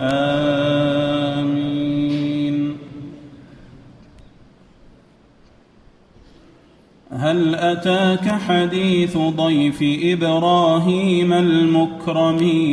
آمين. هل أتاك حديث ضيف إبراهيم المكرمين؟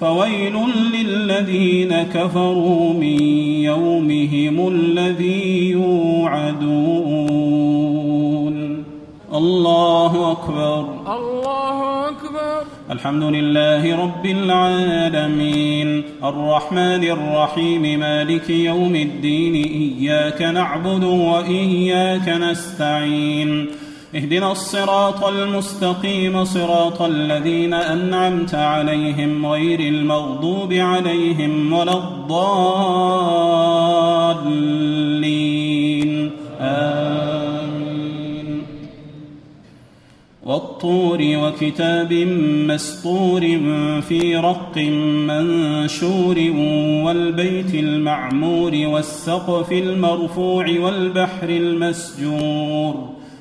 فويل للذين كفروا من يومهم الذي يوعدون. الله أكبر. الله أكبر. الحمد لله رب العالمين. الرحمن الرحيم مالك يوم الدين إياك نعبد وإياك نستعين. اهدنا الصراط المستقيم صراط الذين أنعمت عليهم غير المغضوب عليهم ولا الضالين. آمين. والطور وكتاب مسطور في رق منشور والبيت المعمور والسقف المرفوع والبحر المسجور.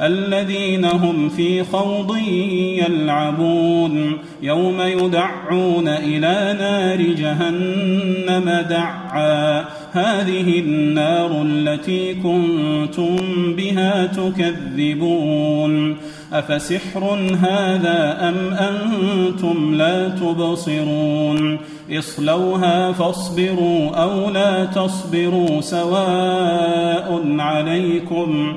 الذين هم في خوض يلعبون. يوم يدعون إلى نار جهنم دعا. هذه النار التي كنتم بها تكذبون. أفسحر هذا أم أنتم لا تبصرون؟ اصلوها فاصبروا أو لا تصبروا. سواء عليكم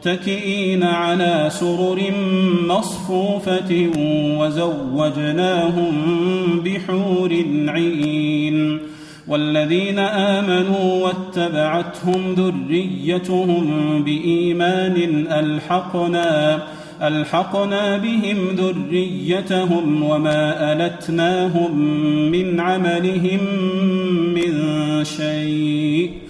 متكئين على سرر مصفوفة وزوجناهم بحور عين. والذين آمنوا واتبعتهم ذريتهم بإيمان ألحقنا ألحقنا بهم ذريتهم وما ألتناهم من عملهم من شيء.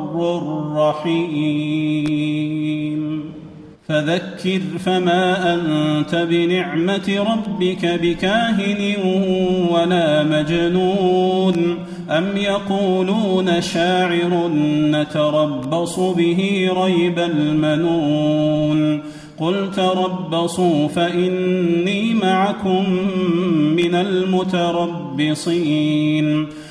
الرحيم. فذكر فما أنت بنعمة ربك بكاهن ولا مجنون. أم يقولون شاعر نتربص به ريب المنون. قل تربصوا فإني معكم من المتربصين.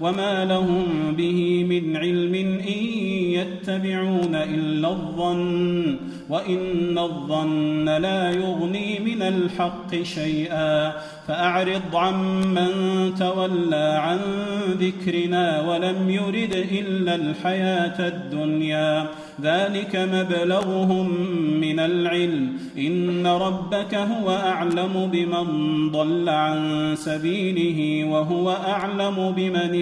وما لهم به من علم ان يتبعون الا الظن وان الظن لا يغني من الحق شيئا فاعرض عمن تولى عن ذكرنا ولم يرد الا الحياة الدنيا ذلك مبلغهم من العلم ان ربك هو اعلم بمن ضل عن سبيله وهو اعلم بمن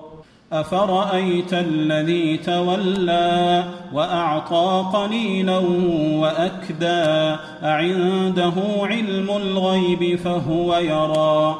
أفرأيت الذي تولى وأعطى قليلا وأكدى أعنده علم الغيب فهو يرى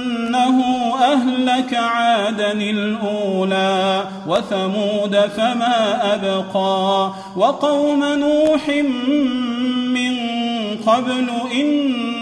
وانه أهلك عادا الأولى وثمود فما أبقى وقوم نوح من قبل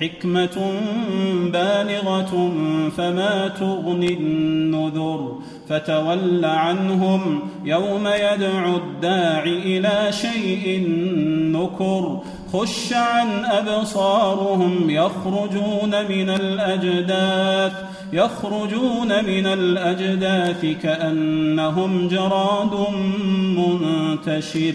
حكمة بالغة فما تغني النذر فتول عنهم يوم يدعو الداع إلى شيء نكر خش عن أبصارهم يخرجون من الأجداث يخرجون من الأجداث كأنهم جراد منتشر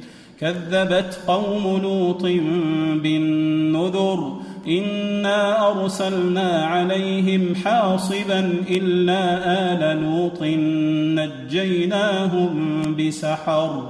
كذبت قوم لوط بالنذر إنا أرسلنا عليهم حاصبا إلا آل لوط نجيناهم بسحر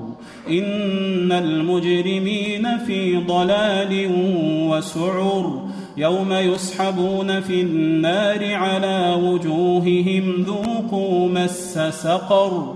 إن المجرمين في ضلال وسعر يوم يسحبون في النار على وجوههم ذوقوا مس سقر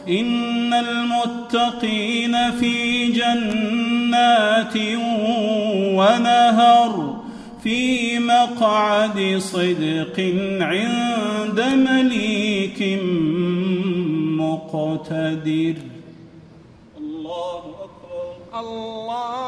إن المتقين في جنات ونهر في مقعد صدق عند مليك مقتدر. الله أكبر. الله